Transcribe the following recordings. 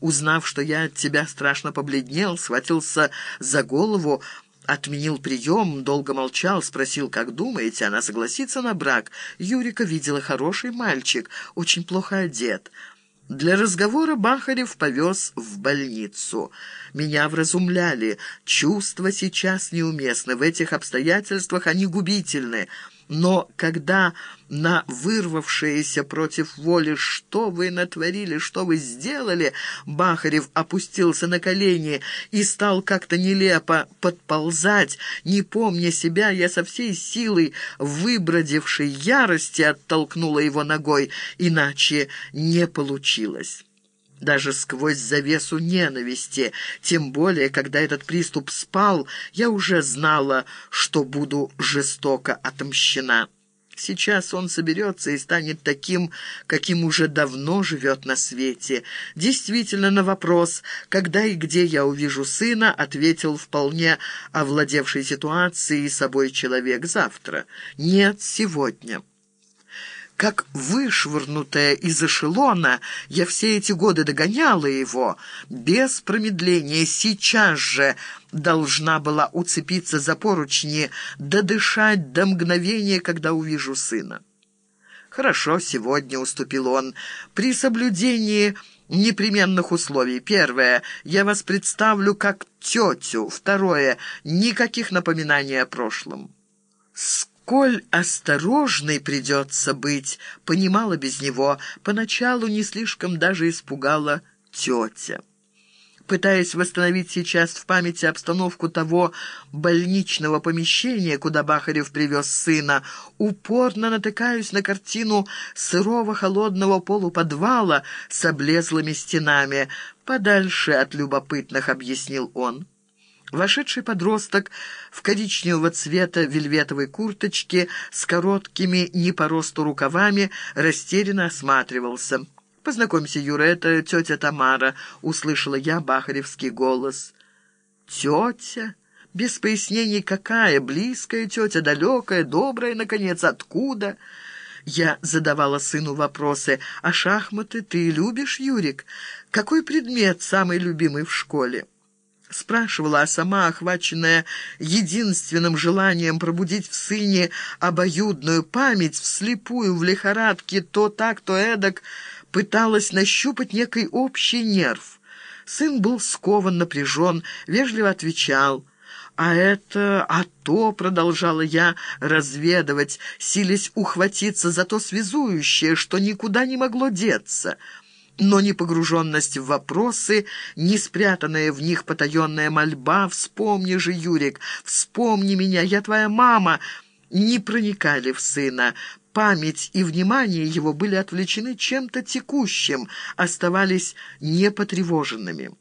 Узнав, что я от тебя страшно побледнел, схватился за голову, отменил прием, долго молчал, спросил, как думаете, она согласится на брак. Юрика видела хороший мальчик, очень плохо одет. Для разговора Бахарев повез в больницу. Меня вразумляли. Чувства сейчас неуместны. В этих обстоятельствах они губительны. Но когда на вырвавшееся против воли «Что вы натворили? Что вы сделали?» Бахарев опустился на колени и стал как-то нелепо подползать. Не помня себя, я со всей силой выбродившей ярости оттолкнула его ногой, иначе не получилось даже сквозь завесу ненависти. Тем более, когда этот приступ спал, я уже знала, что буду жестоко отомщена. Сейчас он соберется и станет таким, каким уже давно живет на свете. Действительно, на вопрос, когда и где я увижу сына, ответил вполне овладевший ситуацией собой человек завтра. Нет, сегодня. Как вышвырнутая из эшелона, я все эти годы догоняла его. Без промедления сейчас же должна была уцепиться за поручни, додышать до мгновения, когда увижу сына. «Хорошо, сегодня», — уступил он, — «при соблюдении...» непременных условий. Первое. Я вас представлю как тетю. Второе. Никаких напоминаний о прошлом. Коль осторожной придется быть, понимала без него, поначалу не слишком даже испугала тетя. Пытаясь восстановить сейчас в памяти обстановку того больничного помещения, куда Бахарев привез сына, упорно натыкаюсь на картину сырого холодного полуподвала с облезлыми стенами. «Подальше от любопытных», — объяснил он. Вошедший подросток в коричневого цвета вельветовой курточке с короткими не по росту рукавами растерянно осматривался. «Познакомься, Юра, это тетя Тамара», — услышала я бахаревский голос. «Тетя?» Без пояснений какая, близкая тетя, далекая, добрая, наконец, откуда? Я задавала сыну вопросы. «А шахматы ты любишь, Юрик? Какой предмет самый любимый в школе?» Спрашивала, а сама, охваченная единственным желанием пробудить в сыне обоюдную память, вслепую, в лихорадке, то так, то эдак, пыталась нащупать некий общий нерв. Сын был скован, напряжен, вежливо отвечал. «А это, а то», — продолжала я разведывать, силясь ухватиться за то связующее, что никуда не могло деться — но ни погруженность в вопросы, ни спрятанная в них потаенная мольба «Вспомни же, Юрик, вспомни меня, я твоя мама!» не проникали в сына. Память и внимание его были отвлечены чем-то текущим, оставались непотревоженными.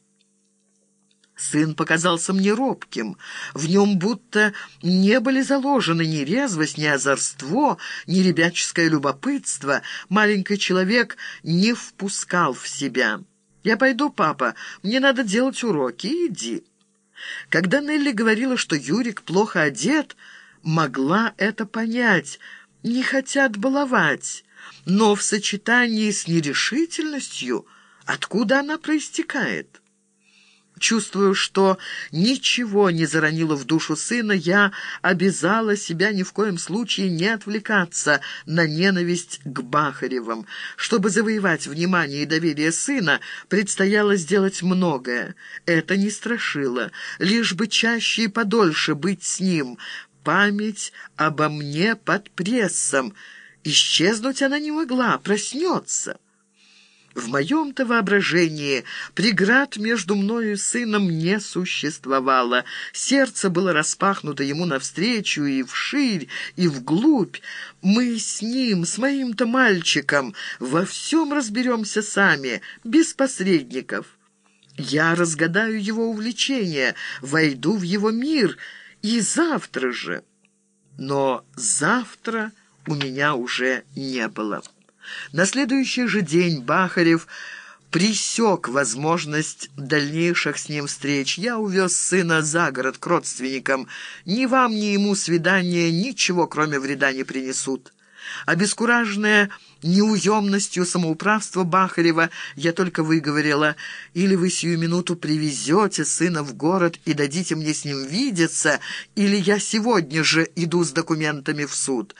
Сын показался мне робким. В нем будто не были заложены ни резвость, ни озорство, ни ребяческое любопытство. Маленький человек не впускал в себя. «Я пойду, папа, мне надо делать уроки, иди». Когда Нелли говорила, что Юрик плохо одет, могла это понять. Не хотят баловать. Но в сочетании с нерешительностью откуда она проистекает?» Чувствую, что ничего не заронило в душу сына, я обязала себя ни в коем случае не отвлекаться на ненависть к Бахаревым. Чтобы завоевать внимание и доверие сына, предстояло сделать многое. Это не страшило, лишь бы чаще и подольше быть с ним. Память обо мне под прессом. Исчезнуть она не могла, проснется». В моем-то воображении преград между мною и сыном не существовало. Сердце было распахнуто ему навстречу и вширь, и вглубь. Мы с ним, с моим-то мальчиком, во всем разберемся сами, без посредников. Я разгадаю его увлечение, войду в его мир, и завтра же. Но завтра у меня уже не было. На следующий же день Бахарев пресек возможность дальнейших с ним встреч. Я увез сына за город к родственникам. Ни вам, ни ему свидания ничего, кроме вреда, не принесут. Обескураженная неуемностью самоуправства Бахарева, я только выговорила, или вы сию минуту привезете сына в город и дадите мне с ним видеться, или я сегодня же иду с документами в суд».